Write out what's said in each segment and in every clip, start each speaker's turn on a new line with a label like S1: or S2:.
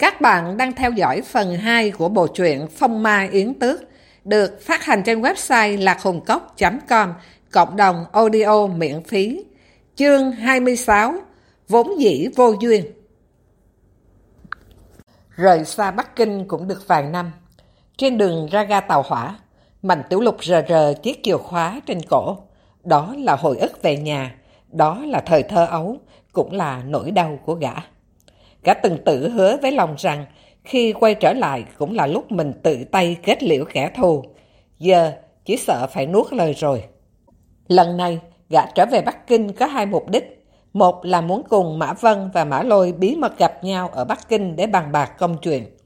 S1: Các bạn đang theo dõi phần 2 của bộ truyện Phong Ma Yến Tước, được phát hành trên website lạchungcốc.com, cộng đồng audio miễn phí. Chương 26, Vốn dĩ vô duyên. Rời xa Bắc Kinh cũng được vài năm. Trên đường ra ga tàu hỏa, Mạnh Tiểu Lục rờ rờ chiếc chìa khóa trên cổ. Đó là hồi ức về nhà, đó là thời thơ ấu, cũng là nỗi đau của gã. Gã từng tự hứa với lòng rằng khi quay trở lại cũng là lúc mình tự tay kết liễu kẻ thù. Giờ chỉ sợ phải nuốt lời rồi. Lần này, gã trở về Bắc Kinh có hai mục đích. Một là muốn cùng Mã Vân và Mã Lôi bí mật gặp nhau ở Bắc Kinh để bàn bạc công chuyện.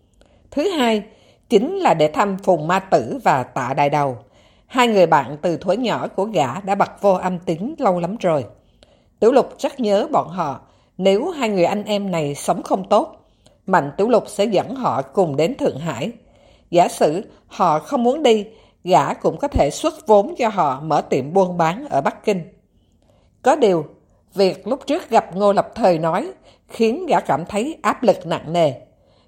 S1: Thứ hai, chính là để thăm Phùng Ma Tử và Tạ Đại Đầu. Hai người bạn từ thuở nhỏ của gã đã bật vô âm tính lâu lắm rồi. Tiểu Lục rất nhớ bọn họ, nếu hai người anh em này sống không tốt, Mạnh Tiểu Lục sẽ dẫn họ cùng đến Thượng Hải. Giả sử họ không muốn đi, gã cũng có thể xuất vốn cho họ mở tiệm buôn bán ở Bắc Kinh. Có điều, việc lúc trước gặp Ngô Lập Thời nói khiến gã cảm thấy áp lực nặng nề.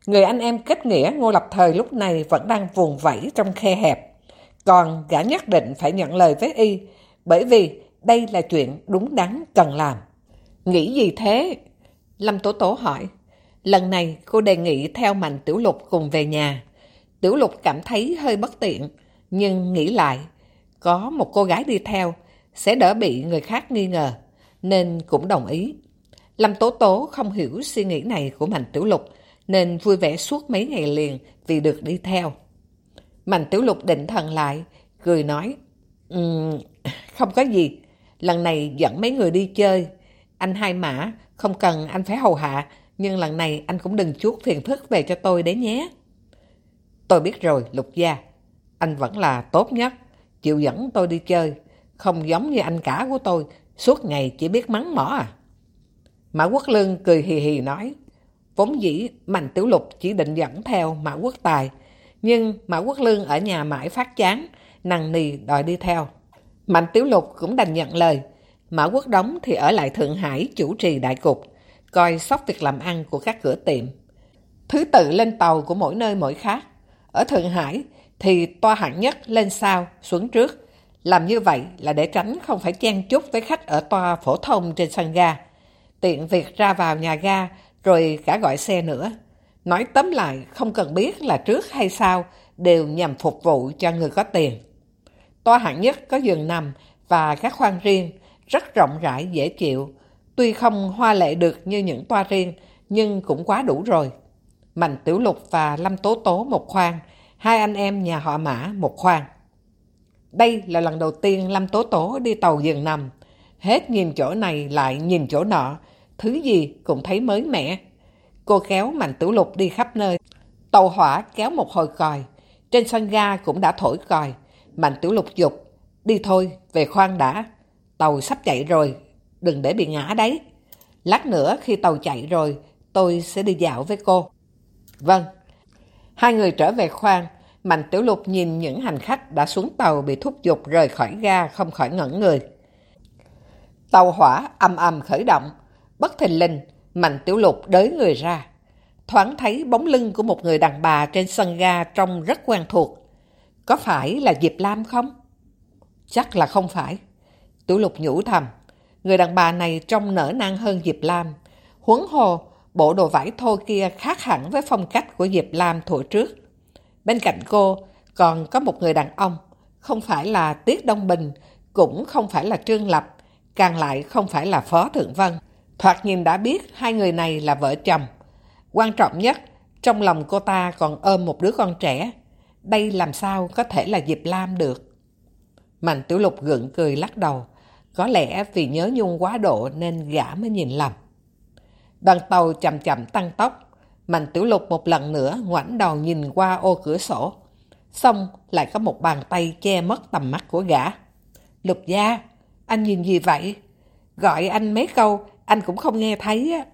S1: Người anh em kết nghĩa Ngô Lập Thời lúc này vẫn đang vùng vẫy trong khe hẹp. Còn gã nhất định phải nhận lời với y, bởi vì đây là chuyện đúng đắn cần làm. Nghĩ gì thế? Lâm tố tố hỏi. Lần này cô đề nghị theo Mạnh Tiểu Lục cùng về nhà. Tiểu Lục cảm thấy hơi bất tiện, nhưng nghĩ lại, có một cô gái đi theo sẽ đỡ bị người khác nghi ngờ, nên cũng đồng ý. Lâm Tố Tố không hiểu suy nghĩ này của Mạnh Tiểu Lục, nên vui vẻ suốt mấy ngày liền vì được đi theo. Mạnh Tiểu Lục định thần lại, cười nói, um, không có gì, lần này dẫn mấy người đi chơi, anh hai mã, không cần anh phải hầu hạ, nhưng lần này anh cũng đừng chuốt phiền phức về cho tôi đấy nhé. Tôi biết rồi, Lục Gia. Anh vẫn là tốt nhất, chịu dẫn tôi đi chơi, không giống như anh cả của tôi, suốt ngày chỉ biết mắng mỏ à. Mã Quốc Lương cười hì hì nói, vốn dĩ Mạnh Tiểu Lục chỉ định dẫn theo Mã Quốc Tài, nhưng Mã Quốc Lương ở nhà mãi phát chán, nằng nì đòi đi theo. Mạnh Tiểu Lục cũng đành nhận lời, Mã Quốc Đống thì ở lại Thượng Hải chủ trì đại cục, coi sóc việc làm ăn của các cửa tiệm. Thứ tự lên tàu của mỗi nơi mỗi khác. Ở Thượng Hải thì toa hạng nhất lên sau, xuống trước. Làm như vậy là để tránh không phải chen chúc với khách ở toa phổ thông trên sân ga. Tiện việc ra vào nhà ga rồi cả gọi xe nữa. Nói tóm lại không cần biết là trước hay sau đều nhằm phục vụ cho người có tiền. Toa hạng nhất có giường nằm và các khoang riêng, rất rộng rãi dễ chịu. Tuy không hoa lệ được như những toa riêng, nhưng cũng quá đủ rồi. Mạnh Tiểu Lục và Lâm Tố Tố một khoang, hai anh em nhà họ Mã một khoang. Đây là lần đầu tiên Lâm Tố Tố đi tàu giường nằm. Hết nhìn chỗ này lại nhìn chỗ nọ, thứ gì cũng thấy mới mẻ. Cô kéo Mạnh Tiểu Lục đi khắp nơi. Tàu hỏa kéo một hồi còi, trên sân ga cũng đã thổi còi. Mạnh Tiểu Lục dục, đi thôi, về khoang đã. Tàu sắp chạy rồi, đừng để bị ngã đấy. Lát nữa khi tàu chạy rồi, tôi sẽ đi dạo với cô. Vâng. Hai người trở về khoang, Mạnh Tiểu Lục nhìn những hành khách đã xuống tàu bị thúc giục rời khỏi ga không khỏi ngẩn người. Tàu hỏa âm âm khởi động, bất thình lình, Mạnh Tiểu Lục đới người ra. Thoáng thấy bóng lưng của một người đàn bà trên sân ga trông rất quen thuộc. Có phải là Diệp Lam không? Chắc là không phải. Tiểu lục nhủ thầm, người đàn bà này trông nở nang hơn Diệp Lam. Huấn hồ, bộ đồ vải thô kia khác hẳn với phong cách của Diệp Lam thủa trước. Bên cạnh cô còn có một người đàn ông, không phải là Tiết Đông Bình, cũng không phải là Trương Lập, càng lại không phải là Phó Thượng Vân. Thoạt nhìn đã biết hai người này là vợ chồng. Quan trọng nhất, trong lòng cô ta còn ôm một đứa con trẻ. Đây làm sao có thể là Diệp Lam được? Mạnh Tiểu Lục gượng cười lắc đầu. Có lẽ vì nhớ nhung quá độ nên gã mới nhìn lầm. Đoàn tàu chậm chậm tăng tốc. Mạnh Tiểu Lục một lần nữa ngoảnh đầu nhìn qua ô cửa sổ. Xong lại có một bàn tay che mất tầm mắt của gã. Lục gia, anh nhìn gì vậy? Gọi anh mấy câu, anh cũng không nghe thấy á.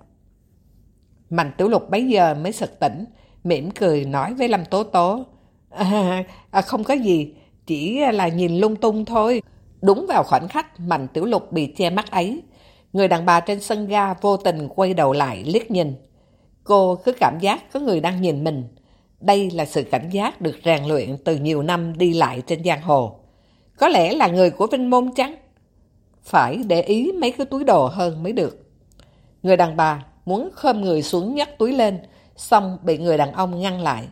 S1: Mạnh Tiểu Lục bấy giờ mới sực tỉnh, mỉm cười nói với Lâm Tố Tố. À, à, không có gì, chỉ là nhìn lung tung thôi. Đúng vào khoảnh khắc Mạnh Tiểu Lục bị che mắt ấy, người đàn bà trên sân ga vô tình quay đầu lại liếc nhìn. Cô cứ cảm giác có người đang nhìn mình. Đây là sự cảnh giác được rèn luyện từ nhiều năm đi lại trên giang hồ. Có lẽ là người của Vinh Môn chăng? Phải để ý mấy cái túi đồ hơn mới được. Người đàn bà muốn khom người xuống nhấc túi lên, xong bị người đàn ông ngăn lại.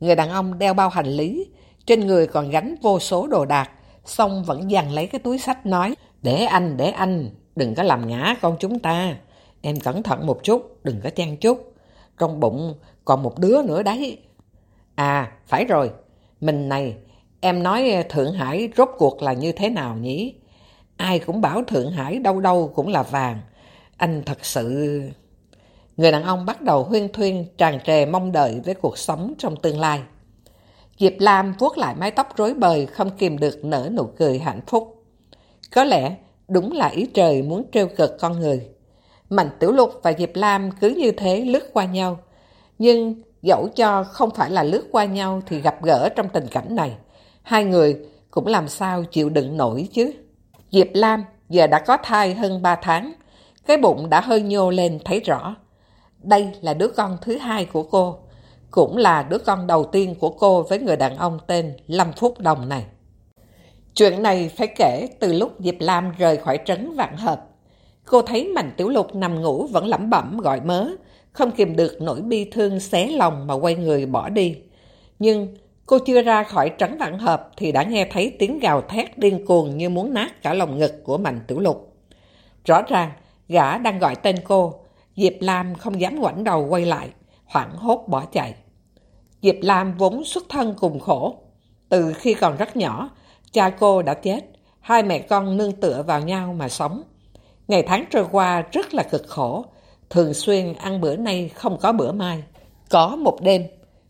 S1: Người đàn ông đeo bao hành lý, trên người còn gánh vô số đồ đạc, xong vẫn dằn lấy cái túi sách nói, để anh, để anh, đừng có làm ngã con chúng ta. Em cẩn thận một chút, đừng có chen chút. Trong bụng còn một đứa nữa đấy. À, phải rồi, mình này, em nói ờ, Thượng Hải rốt cuộc là như thế nào nhỉ? Ai cũng bảo Thượng Hải đâu đâu cũng là vàng. Anh thật sự... Người đàn ông bắt đầu huyên thuyên tràn trề mong đợi với cuộc sống trong tương lai. Diệp Lam vuốt lại mái tóc rối bời, không kìm được nở nụ cười hạnh phúc. Có lẽ đúng là ý trời muốn trêu cực con người. Mạnh Tiểu Lục và Diệp Lam cứ như thế lướt qua nhau. Nhưng dẫu cho không phải là lướt qua nhau thì gặp gỡ trong tình cảnh này. Hai người cũng làm sao chịu đựng nổi chứ. Diệp Lam giờ đã có thai hơn 3 tháng. Cái bụng đã hơi nhô lên thấy rõ. Đây là đứa con thứ hai của cô. Cũng là đứa con đầu tiên của cô với người đàn ông tên Lâm Phúc Đồng này. Chuyện này phải kể từ lúc Diệp Lam rời khỏi trấn Vạn Hợp. Cô thấy Mạnh Tiểu Lục nằm ngủ vẫn lẩm bẩm gọi mớ, không kìm được nỗi bi thương xé lòng mà quay người bỏ đi. Nhưng cô chưa ra khỏi trấn Vạn Hợp thì đã nghe thấy tiếng gào thét điên cuồng như muốn nát cả lòng ngực của Mạnh Tiểu Lục. Rõ ràng, gã đang gọi tên cô, Diệp Lam không dám ngoảnh đầu quay lại, hoảng hốt bỏ chạy. Diệp Lam vốn xuất thân cùng khổ. Từ khi còn rất nhỏ, cha cô đã chết, hai mẹ con nương tựa vào nhau mà sống. Ngày tháng trôi qua rất là cực khổ, thường xuyên ăn bữa nay không có bữa mai. Có một đêm,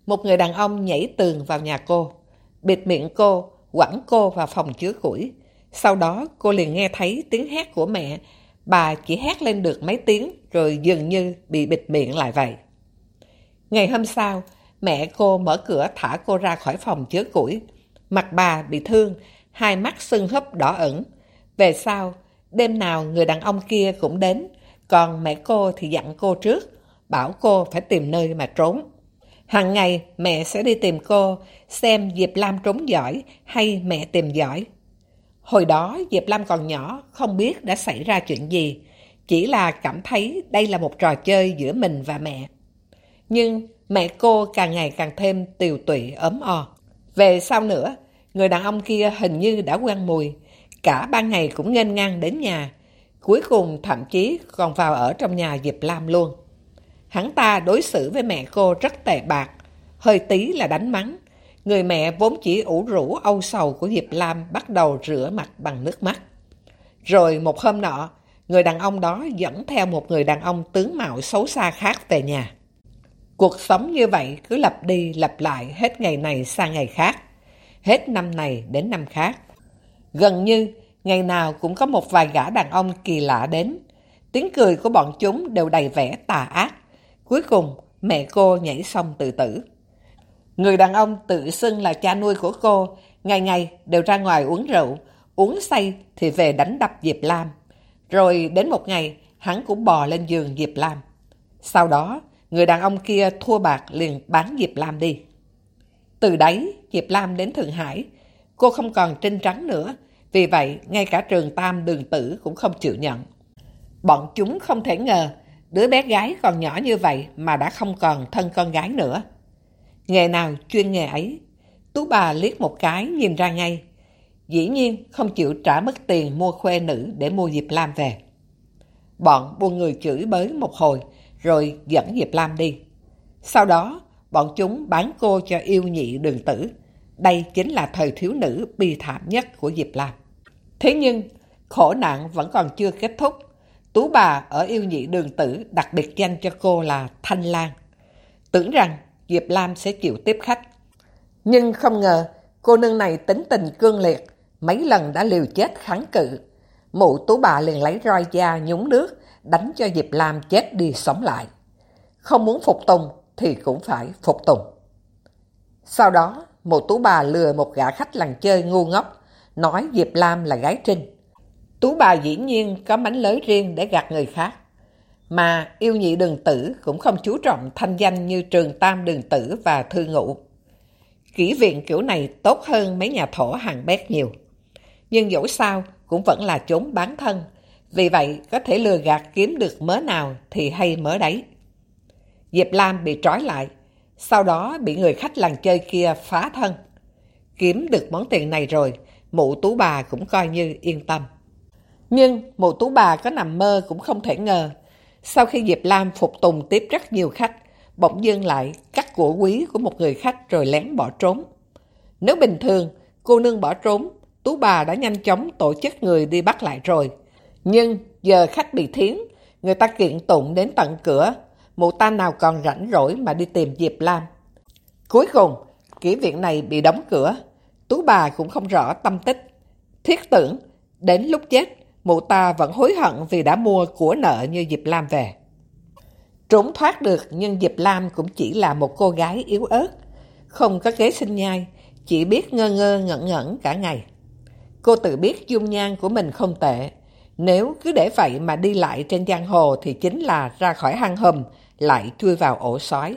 S1: một người đàn ông nhảy tường vào nhà cô, bịt miệng cô, quẳng cô vào phòng chứa củi. Sau đó cô liền nghe thấy tiếng hét của mẹ, bà chỉ hét lên được mấy tiếng rồi dường như bị bịt miệng lại vậy. Ngày hôm sau, mẹ cô mở cửa thả cô ra khỏi phòng chứa củi. Mặt bà bị thương, hai mắt sưng húp đỏ ẩn. Về sau, đêm nào người đàn ông kia cũng đến, còn mẹ cô thì dặn cô trước, bảo cô phải tìm nơi mà trốn. Hàng ngày mẹ sẽ đi tìm cô, xem Diệp Lam trốn giỏi hay mẹ tìm giỏi. Hồi đó Diệp Lam còn nhỏ, không biết đã xảy ra chuyện gì, chỉ là cảm thấy đây là một trò chơi giữa mình và mẹ. Nhưng mẹ cô càng ngày càng thêm tiều tụy ấm o. Về sau nữa, người đàn ông kia hình như đã quen mùi, cả ban ngày cũng nghênh ngang đến nhà, cuối cùng thậm chí còn vào ở trong nhà Diệp Lam luôn. Hắn ta đối xử với mẹ cô rất tệ bạc, hơi tí là đánh mắng. Người mẹ vốn chỉ ủ rũ âu sầu của Diệp Lam bắt đầu rửa mặt bằng nước mắt. Rồi một hôm nọ, người đàn ông đó dẫn theo một người đàn ông tướng mạo xấu xa khác về nhà. Cuộc sống như vậy cứ lặp đi lặp lại hết ngày này sang ngày khác, hết năm này đến năm khác. Gần như ngày nào cũng có một vài gã đàn ông kỳ lạ đến. Tiếng cười của bọn chúng đều đầy vẻ tà ác. Cuối cùng mẹ cô nhảy xong tự tử. Người đàn ông tự xưng là cha nuôi của cô, ngày ngày đều ra ngoài uống rượu, uống say thì về đánh đập Diệp Lam. Rồi đến một ngày, hắn cũng bò lên giường Diệp Lam. Sau đó, người đàn ông kia thua bạc liền bán Diệp Lam đi. Từ đấy, Diệp Lam đến Thượng Hải. Cô không còn trinh trắng nữa, vì vậy ngay cả trường Tam đường tử cũng không chịu nhận. Bọn chúng không thể ngờ đứa bé gái còn nhỏ như vậy mà đã không còn thân con gái nữa. Nghề nào chuyên nghề ấy, Tú bà liếc một cái nhìn ra ngay. Dĩ nhiên không chịu trả mất tiền mua khuê nữ để mua Diệp Lam về. Bọn buôn người chửi bới một hồi rồi dẫn Diệp Lam đi. Sau đó, bọn chúng bán cô cho yêu nhị đường tử. Đây chính là thời thiếu nữ bi thảm nhất của Diệp Lam. Thế nhưng, khổ nạn vẫn còn chưa kết thúc. Tú bà ở yêu nhị đường tử đặc biệt danh cho cô là Thanh Lan. Tưởng rằng Diệp Lam sẽ chịu tiếp khách. Nhưng không ngờ, cô nương này tính tình cương liệt, mấy lần đã liều chết kháng cự. Mụ tú bà liền lấy roi da nhúng nước, đánh cho Diệp Lam chết đi sống lại. Không muốn phục tùng thì cũng phải phục tùng. Sau đó, một tú bà lừa một gã khách làng chơi ngu ngốc, nói Diệp Lam là gái trinh. Tú bà dĩ nhiên có mánh lới riêng để gạt người khác. Mà yêu nhị đường tử cũng không chú trọng thanh danh như trường tam đường tử và thư ngụ. Kỹ viện kiểu này tốt hơn mấy nhà thổ hàng bét nhiều. Nhưng dẫu sao cũng vẫn là chốn bán thân. Vì vậy có thể lừa gạt kiếm được mớ nào thì hay mớ đấy. Diệp Lam bị trói lại, sau đó bị người khách làng chơi kia phá thân. Kiếm được món tiền này rồi, mụ tú bà cũng coi như yên tâm. Nhưng mụ tú bà có nằm mơ cũng không thể ngờ. Sau khi Diệp Lam phục tùng tiếp rất nhiều khách, bỗng dưng lại cắt của quý của một người khách rồi lén bỏ trốn. Nếu bình thường, cô nương bỏ trốn, tú bà đã nhanh chóng tổ chức người đi bắt lại rồi. Nhưng giờ khách bị thiến, người ta kiện tụng đến tận cửa, mụ ta nào còn rảnh rỗi mà đi tìm Diệp Lam. Cuối cùng, kỹ viện này bị đóng cửa, tú bà cũng không rõ tâm tích. Thiết tưởng, đến lúc chết, mụ ta vẫn hối hận vì đã mua của nợ như Diệp Lam về. Trốn thoát được nhưng Diệp Lam cũng chỉ là một cô gái yếu ớt, không có kế sinh nhai, chỉ biết ngơ ngơ ngẩn ngẩn cả ngày. Cô tự biết dung nhan của mình không tệ, nếu cứ để vậy mà đi lại trên giang hồ thì chính là ra khỏi hang hầm, lại chui vào ổ sói.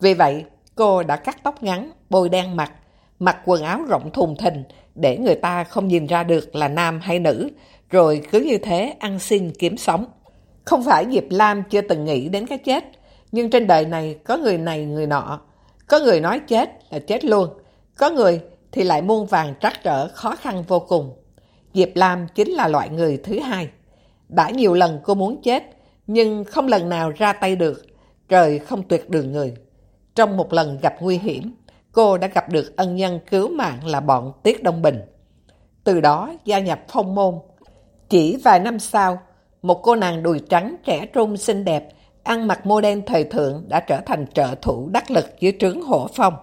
S1: Vì vậy, cô đã cắt tóc ngắn, bôi đen mặt, mặc quần áo rộng thùng thình để người ta không nhìn ra được là nam hay nữ, rồi cứ như thế ăn xin kiếm sống. Không phải Diệp Lam chưa từng nghĩ đến cái chết, nhưng trên đời này có người này người nọ. Có người nói chết là chết luôn, có người thì lại muôn vàng trắc trở khó khăn vô cùng. Diệp Lam chính là loại người thứ hai. Đã nhiều lần cô muốn chết, nhưng không lần nào ra tay được, trời không tuyệt đường người. Trong một lần gặp nguy hiểm, cô đã gặp được ân nhân cứu mạng là bọn Tiết Đông Bình. Từ đó gia nhập phong môn. Chỉ vài năm sau, một cô nàng đùi trắng trẻ trung xinh đẹp, ăn mặc mô đen thời thượng đã trở thành trợ thủ đắc lực dưới trướng hổ phong.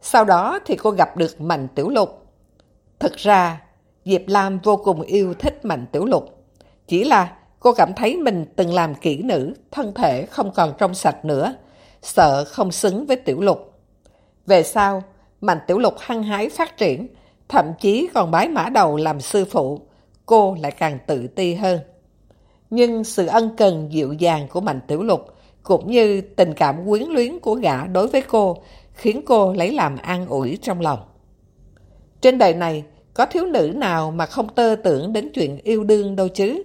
S1: Sau đó thì cô gặp được Mạnh Tiểu Lục. Thực ra, Diệp Lam vô cùng yêu thích Mạnh Tiểu Lục. Chỉ là cô cảm thấy mình từng làm kỹ nữ, thân thể không còn trong sạch nữa, sợ không xứng với Tiểu Lục. Về sau, Mạnh Tiểu Lục hăng hái phát triển, thậm chí còn bái mã đầu làm sư phụ, cô lại càng tự ti hơn. Nhưng sự ân cần dịu dàng của Mạnh Tiểu Lục cũng như tình cảm quyến luyến của gã đối với cô khiến cô lấy làm an ủi trong lòng. Trên đời này, có thiếu nữ nào mà không tơ tưởng đến chuyện yêu đương đâu chứ?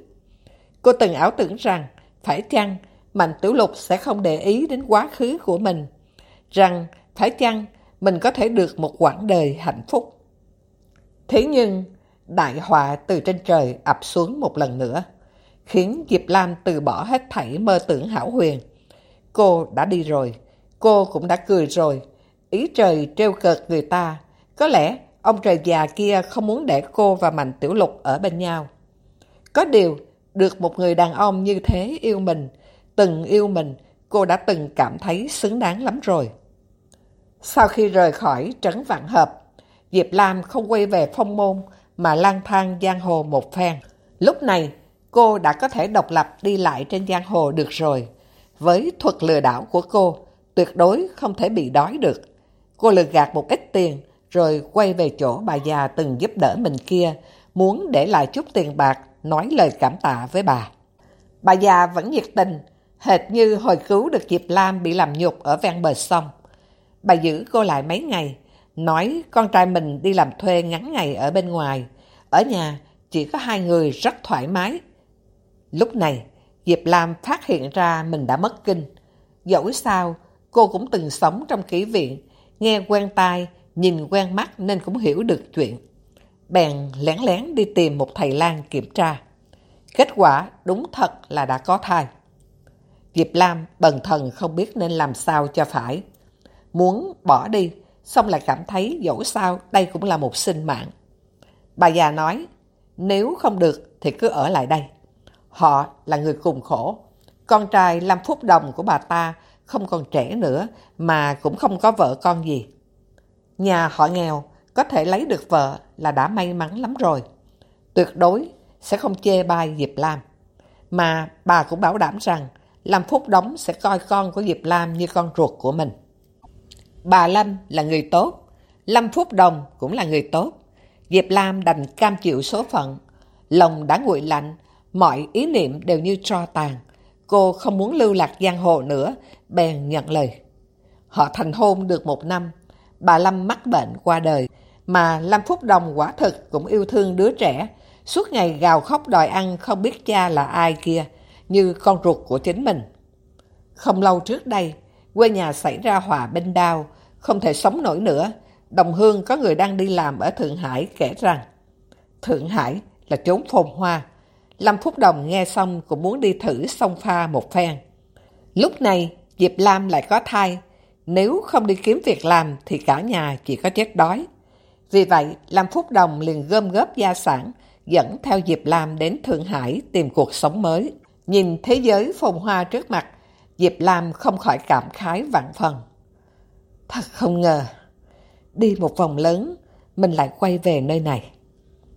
S1: Cô từng ảo tưởng rằng, phải chăng Mạnh Tiểu Lục sẽ không để ý đến quá khứ của mình, rằng phải chăng mình có thể được một quãng đời hạnh phúc. Thế nhưng, đại họa từ trên trời ập xuống một lần nữa, khiến Diệp Lam từ bỏ hết thảy mơ tưởng hảo huyền. Cô đã đi rồi, cô cũng đã cười rồi, ý trời trêu cợt người ta, có lẽ Ông trời già kia không muốn để cô và Mạnh Tiểu Lục ở bên nhau. Có điều, được một người đàn ông như thế yêu mình, từng yêu mình, cô đã từng cảm thấy xứng đáng lắm rồi. Sau khi rời khỏi trấn vạn hợp, Diệp Lam không quay về phong môn mà lang thang giang hồ một phen. Lúc này, cô đã có thể độc lập đi lại trên giang hồ được rồi. Với thuật lừa đảo của cô, tuyệt đối không thể bị đói được. Cô lừa gạt một ít tiền, rồi quay về chỗ bà già từng giúp đỡ mình kia, muốn để lại chút tiền bạc, nói lời cảm tạ với bà. Bà già vẫn nhiệt tình, hệt như hồi cứu được Diệp Lam bị làm nhục ở ven bờ sông. Bà giữ cô lại mấy ngày, nói con trai mình đi làm thuê ngắn ngày ở bên ngoài. Ở nhà chỉ có hai người rất thoải mái. Lúc này, Diệp Lam phát hiện ra mình đã mất kinh. Dẫu sao, cô cũng từng sống trong kỷ viện, nghe quen tai, nhìn quen mắt nên cũng hiểu được chuyện. Bèn lén lén đi tìm một thầy lang kiểm tra. Kết quả đúng thật là đã có thai. Diệp Lam bần thần không biết nên làm sao cho phải. Muốn bỏ đi, xong lại cảm thấy dẫu sao đây cũng là một sinh mạng. Bà già nói, nếu không được thì cứ ở lại đây. Họ là người cùng khổ. Con trai Lam Phúc Đồng của bà ta không còn trẻ nữa mà cũng không có vợ con gì. Nhà họ nghèo có thể lấy được vợ là đã may mắn lắm rồi. Tuyệt đối sẽ không chê bai Diệp Lam. Mà bà cũng bảo đảm rằng Lâm Phúc Đống sẽ coi con của Diệp Lam như con ruột của mình. Bà Lâm là người tốt, Lâm Phúc Đồng cũng là người tốt. Diệp Lam đành cam chịu số phận, lòng đã nguội lạnh, mọi ý niệm đều như tro tàn. Cô không muốn lưu lạc giang hồ nữa, bèn nhận lời. Họ thành hôn được một năm, bà Lâm mắc bệnh qua đời, mà Lâm Phúc Đồng quả thực cũng yêu thương đứa trẻ, suốt ngày gào khóc đòi ăn không biết cha là ai kia, như con ruột của chính mình. Không lâu trước đây, quê nhà xảy ra hòa binh đao, không thể sống nổi nữa. Đồng hương có người đang đi làm ở Thượng Hải kể rằng Thượng Hải là chốn phồn hoa. Lâm Phúc Đồng nghe xong cũng muốn đi thử sông pha một phen. Lúc này, Diệp Lam lại có thai. Nếu không đi kiếm việc làm thì cả nhà chỉ có chết đói. Vì vậy, Lâm Phúc Đồng liền gom góp gia sản, dẫn theo Diệp Lam đến Thượng Hải tìm cuộc sống mới. Nhìn thế giới phồn hoa trước mặt, Diệp Lam không khỏi cảm khái vạn phần. Thật không ngờ, đi một vòng lớn, mình lại quay về nơi này.